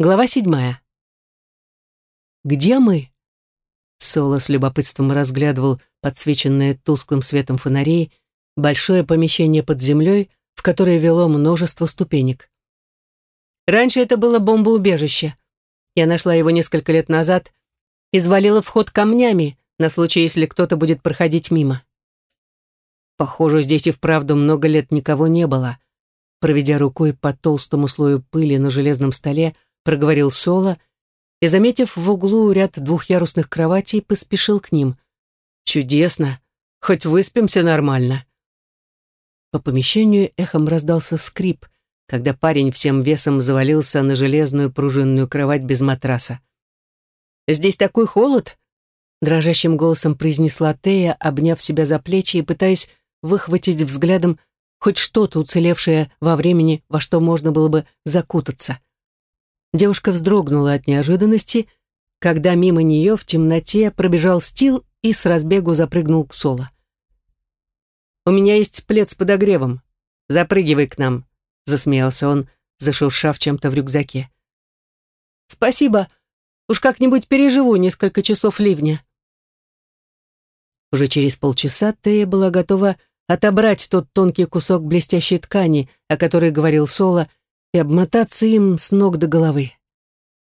Глава седьмая. «Где мы?» Соло с любопытством разглядывал подсвеченное тусклым светом фонарей большое помещение под землей, в которое вело множество ступенек. Раньше это было бомбоубежище. Я нашла его несколько лет назад и свалила вход камнями на случай, если кто-то будет проходить мимо. Похоже, здесь и вправду много лет никого не было. Проведя рукой по толстому слою пыли на железном столе, проговорил Соло и, заметив в углу ряд двухъярусных кроватей, поспешил к ним. «Чудесно! Хоть выспимся нормально!» По помещению эхом раздался скрип, когда парень всем весом завалился на железную пружинную кровать без матраса. «Здесь такой холод!» Дрожащим голосом произнесла Тея, обняв себя за плечи и пытаясь выхватить взглядом хоть что-то уцелевшее во времени, во что можно было бы закутаться. Девушка вздрогнула от неожиданности, когда мимо нее в темноте пробежал Стил и с разбегу запрыгнул к Соло. «У меня есть плед с подогревом. Запрыгивай к нам», — засмеялся он, зашуршав чем-то в рюкзаке. «Спасибо. Уж как-нибудь переживу несколько часов ливня». Уже через полчаса Тея была готова отобрать тот тонкий кусок блестящей ткани, о которой говорил Соло, и обмотаться им с ног до головы.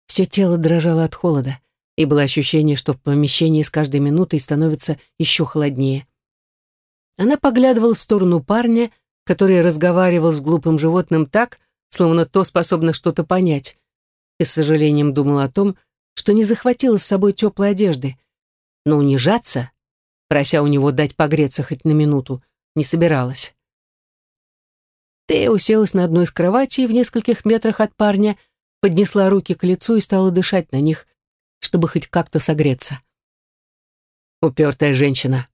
Все тело дрожало от холода, и было ощущение, что в помещении с каждой минутой становится еще холоднее. Она поглядывала в сторону парня, который разговаривал с глупым животным так, словно то способно что-то понять, и с сожалением думала о том, что не захватила с собой теплой одежды. Но унижаться, прося у него дать погреться хоть на минуту, не собиралась. Тея уселась на одной из кроватей в нескольких метрах от парня, поднесла руки к лицу и стала дышать на них, чтобы хоть как-то согреться. Упертая женщина.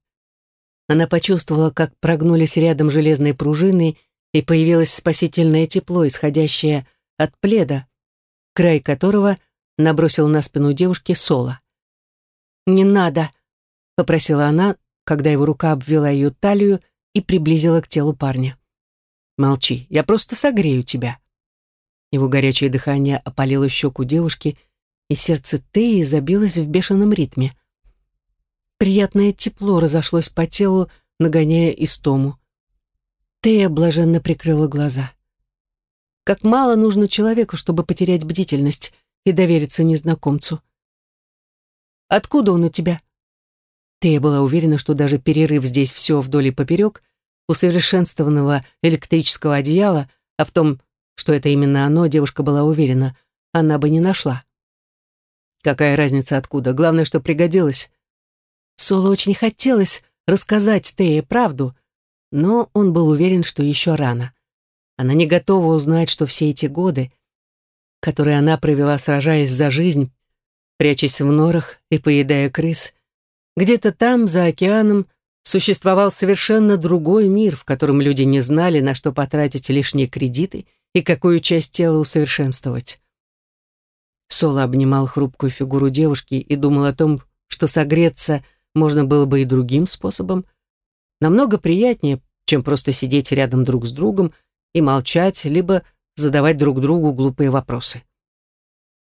Она почувствовала, как прогнулись рядом железные пружины, и появилось спасительное тепло, исходящее от пледа, край которого набросил на спину девушки Соло. «Не надо», — попросила она, когда его рука обвела ее талию и приблизила к телу парня. «Молчи, я просто согрею тебя». Его горячее дыхание опалило щеку девушки, и сердце Теи забилось в бешеном ритме. Приятное тепло разошлось по телу, нагоняя истому. Тея блаженно прикрыла глаза. Как мало нужно человеку, чтобы потерять бдительность и довериться незнакомцу. «Откуда он у тебя?» Тея была уверена, что даже перерыв здесь все вдоль и поперек, усовершенствованного электрического одеяла, а в том, что это именно оно, девушка была уверена, она бы не нашла. Какая разница откуда? Главное, что пригодилось. Соло очень хотелось рассказать Тее правду, но он был уверен, что еще рано. Она не готова узнать, что все эти годы, которые она провела, сражаясь за жизнь, прячась в норах и поедая крыс, где-то там, за океаном, существовал совершенно другой мир, в котором люди не знали, на что потратить лишние кредиты и какую часть тела усовершенствовать. Соло обнимал хрупкую фигуру девушки и думал о том, что согреться можно было бы и другим способом, намного приятнее, чем просто сидеть рядом друг с другом и молчать, либо задавать друг другу глупые вопросы.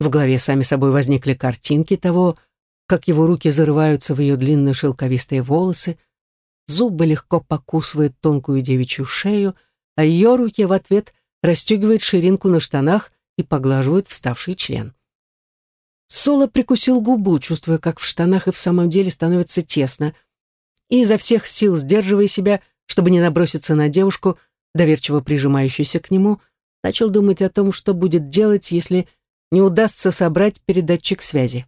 В голове сами собой возникли картинки того, как его руки зарываются в ее длинные шелковистые волосы, зубы легко покусывают тонкую девичью шею, а ее руки в ответ расстегивают ширинку на штанах и поглаживают вставший член. Соло прикусил губу, чувствуя, как в штанах и в самом деле становится тесно, и изо всех сил сдерживая себя, чтобы не наброситься на девушку, доверчиво прижимающуюся к нему, начал думать о том, что будет делать, если не удастся собрать передатчик связи.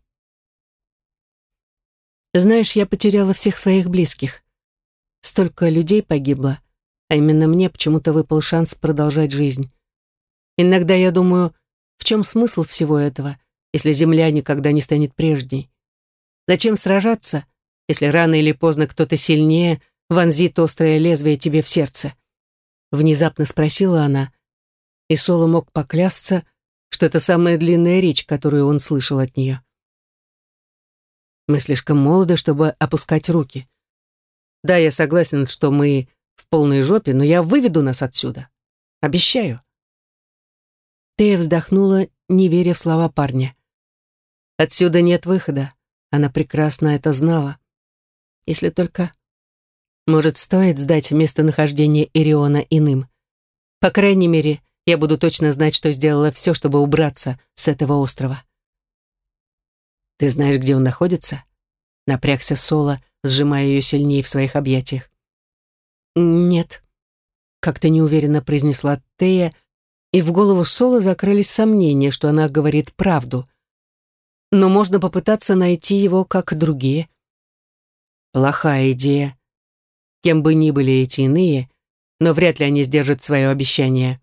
Знаешь, я потеряла всех своих близких. Столько людей погибло, а именно мне почему-то выпал шанс продолжать жизнь. Иногда я думаю, в чем смысл всего этого, если Земля никогда не станет прежней? Зачем сражаться, если рано или поздно кто-то сильнее вонзит острое лезвие тебе в сердце? Внезапно спросила она, и Соло мог поклясться, что это самая длинная речь, которую он слышал от нее. Мы слишком молоды, чтобы опускать руки. Да, я согласен, что мы в полной жопе, но я выведу нас отсюда. Обещаю. Тея вздохнула не веря в слова парня. Отсюда нет выхода. Она прекрасно это знала. Если только... Может, стоит сдать местонахождение Ириона иным? По крайней мере, я буду точно знать, что сделала все, чтобы убраться с этого острова. «Ты знаешь, где он находится?» Напрягся Соло, сжимая ее сильнее в своих объятиях. «Нет», — как-то неуверенно произнесла Тея, и в голову Соло закрылись сомнения, что она говорит правду. Но можно попытаться найти его, как другие. Плохая идея. Кем бы ни были эти иные, но вряд ли они сдержат свое обещание.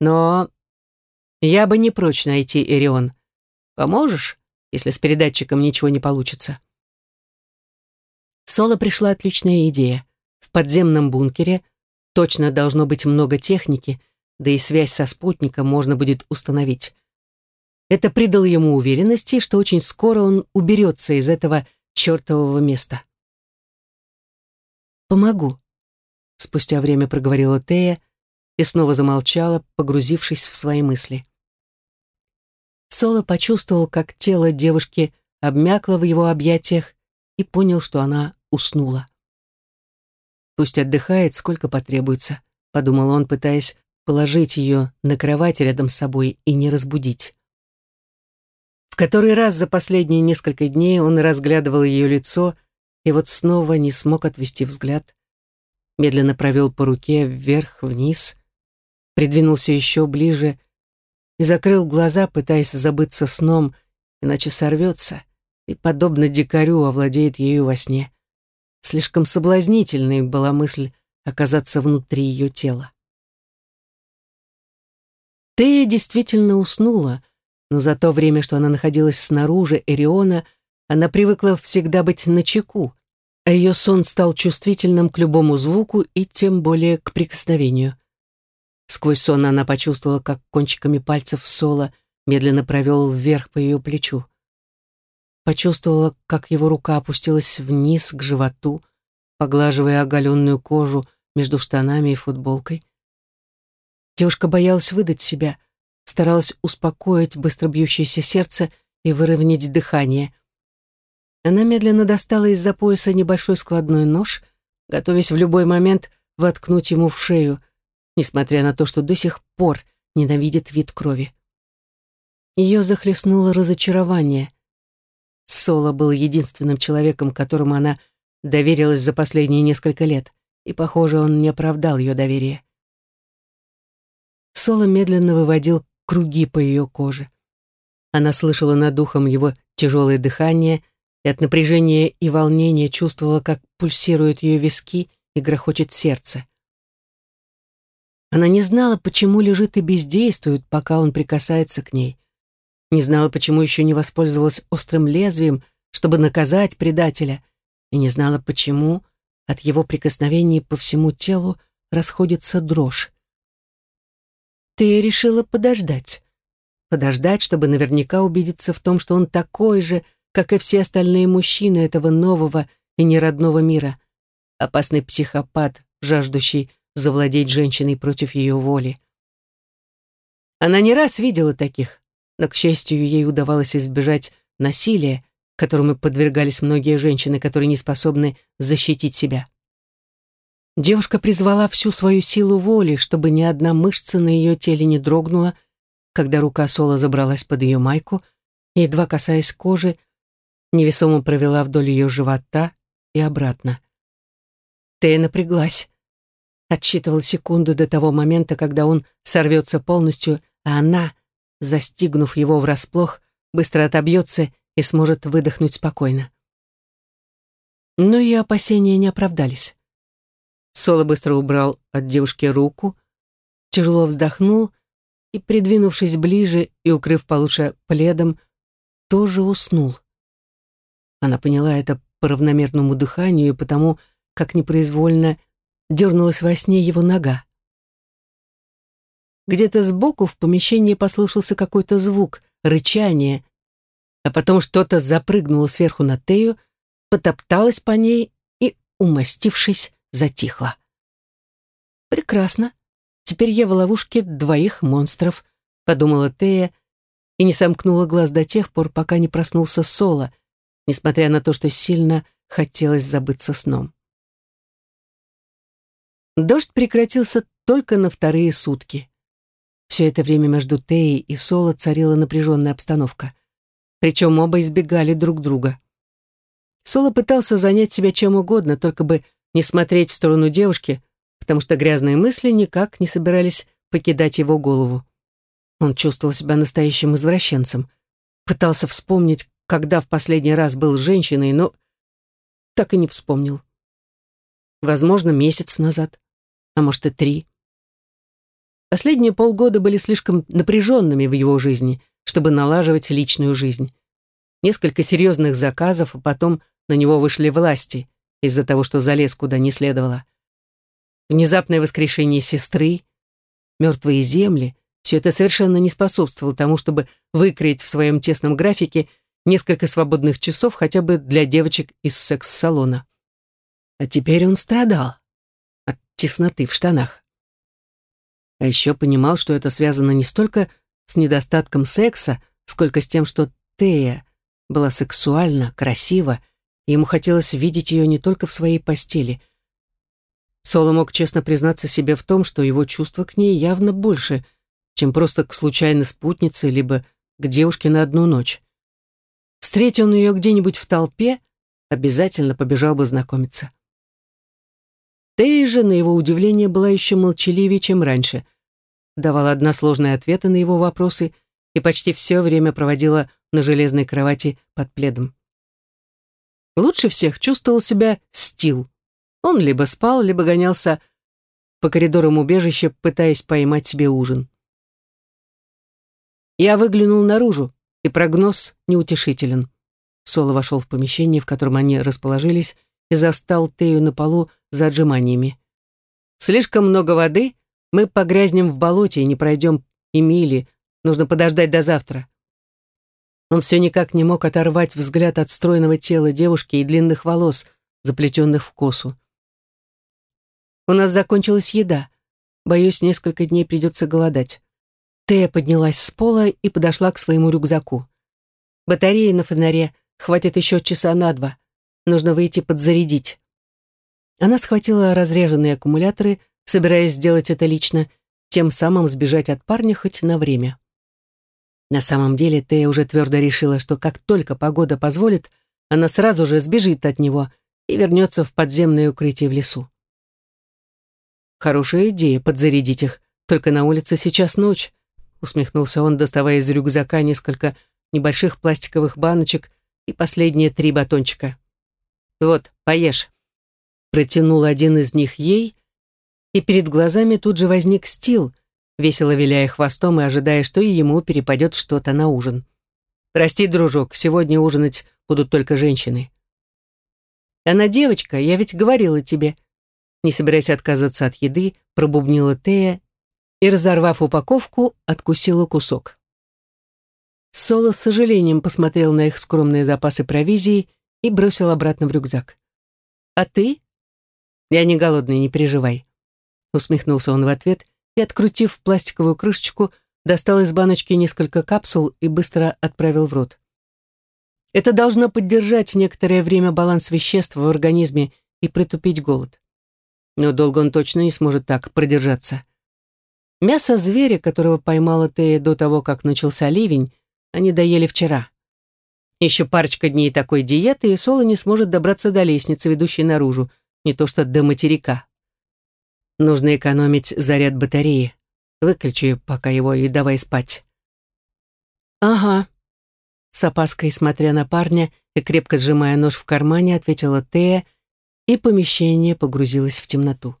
Но я бы не прочь найти Эрион. Поможешь, если с передатчиком ничего не получится? Соло пришла отличная идея. В подземном бункере точно должно быть много техники, да и связь со спутником можно будет установить. Это придало ему уверенности, что очень скоро он уберется из этого чертового места. «Помогу», — спустя время проговорила Тея и снова замолчала, погрузившись в свои мысли. Соло почувствовал, как тело девушки обмякло в его объятиях и понял, что она уснула. «Пусть отдыхает, сколько потребуется», — подумал он, пытаясь положить ее на кровать рядом с собой и не разбудить. В который раз за последние несколько дней он разглядывал ее лицо и вот снова не смог отвести взгляд. Медленно провел по руке вверх-вниз, придвинулся еще ближе и закрыл глаза, пытаясь забыться сном, иначе сорвется и, подобно дикарю, овладеет ею во сне. Слишком соблазнительной была мысль оказаться внутри ее тела. Тея действительно уснула, но за то время, что она находилась снаружи Эриона, она привыкла всегда быть начеку, а ее сон стал чувствительным к любому звуку и тем более к прикосновению. Сквозь сон она почувствовала, как кончиками пальцев Соло медленно провел вверх по ее плечу. Почувствовала, как его рука опустилась вниз к животу, поглаживая оголенную кожу между штанами и футболкой. Девушка боялась выдать себя, старалась успокоить быстро бьющееся сердце и выровнять дыхание. Она медленно достала из-за пояса небольшой складной нож, готовясь в любой момент воткнуть ему в шею, несмотря на то, что до сих пор ненавидит вид крови. Ее захлестнуло разочарование. Соло был единственным человеком, которому она доверилась за последние несколько лет, и, похоже, он не оправдал ее доверие. Соло медленно выводил круги по ее коже. Она слышала над духом его тяжелое дыхание и от напряжения и волнения чувствовала, как пульсируют ее виски и грохочет сердце. Она не знала, почему лежит и бездействует, пока он прикасается к ней. Не знала, почему еще не воспользовалась острым лезвием, чтобы наказать предателя, и не знала, почему от его прикосновений по всему телу расходится дрожь. Ты решила подождать. Подождать, чтобы наверняка убедиться в том, что он такой же, как и все остальные мужчины этого нового и неродного мира. Опасный психопат, жаждущий завладеть женщиной против ее воли. Она не раз видела таких, но, к счастью, ей удавалось избежать насилия, которому подвергались многие женщины, которые не способны защитить себя. Девушка призвала всю свою силу воли, чтобы ни одна мышца на ее теле не дрогнула, когда рука Сола забралась под ее майку и, едва касаясь кожи, невесомо провела вдоль ее живота и обратно. Тея напряглась отсчитывал секунду до того момента, когда он сорвется полностью, а она, застигнув его врасплох, быстро отобьется и сможет выдохнуть спокойно. Но ее опасения не оправдались. Соло быстро убрал от девушки руку, тяжело вздохнул и, придвинувшись ближе и укрыв получше пледом, тоже уснул. Она поняла это по равномерному дыханию и потому, как непроизвольно дернулась во сне его нога. Где-то сбоку в помещении послышался какой-то звук, рычание, а потом что-то запрыгнуло сверху на Тею, потопталось по ней и, умастившись, затихло. «Прекрасно. Теперь я в ловушке двоих монстров», — подумала Тея и не сомкнула глаз до тех пор, пока не проснулся Соло, несмотря на то, что сильно хотелось забыться сном. Дождь прекратился только на вторые сутки. Все это время между Теей и Соло царила напряженная обстановка. Причем оба избегали друг друга. Соло пытался занять себя чем угодно, только бы не смотреть в сторону девушки, потому что грязные мысли никак не собирались покидать его голову. Он чувствовал себя настоящим извращенцем. Пытался вспомнить, когда в последний раз был женщиной, но так и не вспомнил. Возможно, месяц назад, а может и три. Последние полгода были слишком напряженными в его жизни, чтобы налаживать личную жизнь. Несколько серьезных заказов, а потом на него вышли власти из-за того, что залез куда не следовало. Внезапное воскрешение сестры, мертвые земли, все это совершенно не способствовало тому, чтобы выкроить в своем тесном графике несколько свободных часов хотя бы для девочек из секс-салона. А теперь он страдал от тесноты в штанах. А еще понимал, что это связано не столько с недостатком секса, сколько с тем, что Тея была сексуальна, красива, и ему хотелось видеть ее не только в своей постели. Соло мог честно признаться себе в том, что его чувства к ней явно больше, чем просто к случайной спутнице, либо к девушке на одну ночь. Встретил он ее где-нибудь в толпе, обязательно побежал бы знакомиться. Тея же, на его удивление, была еще молчаливее, чем раньше. Давала односложные ответы на его вопросы и почти все время проводила на железной кровати под пледом. Лучше всех чувствовал себя Стил. Он либо спал, либо гонялся по коридорам убежища, пытаясь поймать себе ужин. Я выглянул наружу, и прогноз неутешителен. Соло вошел в помещение, в котором они расположились, и застал Тею на полу за отжиманиями. «Слишком много воды, мы погрязнем в болоте и не пройдем и мили, нужно подождать до завтра». Он все никак не мог оторвать взгляд от стройного тела девушки и длинных волос, заплетенных в косу. «У нас закончилась еда. Боюсь, несколько дней придется голодать». Тея поднялась с пола и подошла к своему рюкзаку. «Батареи на фонаре хватит еще часа на два. Нужно выйти подзарядить». Она схватила разреженные аккумуляторы, собираясь сделать это лично, тем самым сбежать от парня хоть на время. На самом деле Тея уже твердо решила, что как только погода позволит, она сразу же сбежит от него и вернется в подземное укрытие в лесу. «Хорошая идея подзарядить их, только на улице сейчас ночь», усмехнулся он, доставая из рюкзака несколько небольших пластиковых баночек и последние три батончика. «Вот, поешь». Протянул один из них ей, и перед глазами тут же возник Стил, весело виляя хвостом и ожидая, что и ему перепадет что-то на ужин. «Прости, дружок, сегодня ужинать будут только женщины». «Она девочка, я ведь говорила тебе». Не собираясь отказываться от еды, пробубнила Тея и, разорвав упаковку, откусила кусок. Соло с сожалением посмотрел на их скромные запасы провизии и бросил обратно в рюкзак. «А ты?» «Я не голодный, не переживай», — усмехнулся он в ответ и, открутив пластиковую крышечку, достал из баночки несколько капсул и быстро отправил в рот. Это должно поддержать некоторое время баланс веществ в организме и притупить голод. Но долго он точно не сможет так продержаться. Мясо зверя, которого поймала Тея до того, как начался ливень, они доели вчера. Еще парочка дней такой диеты, и Соло не сможет добраться до лестницы, ведущей наружу, не то что до материка. Нужно экономить заряд батареи. Выключи пока его и давай спать. Ага. С опаской, смотря на парня и крепко сжимая нож в кармане, ответила Тея, и помещение погрузилось в темноту.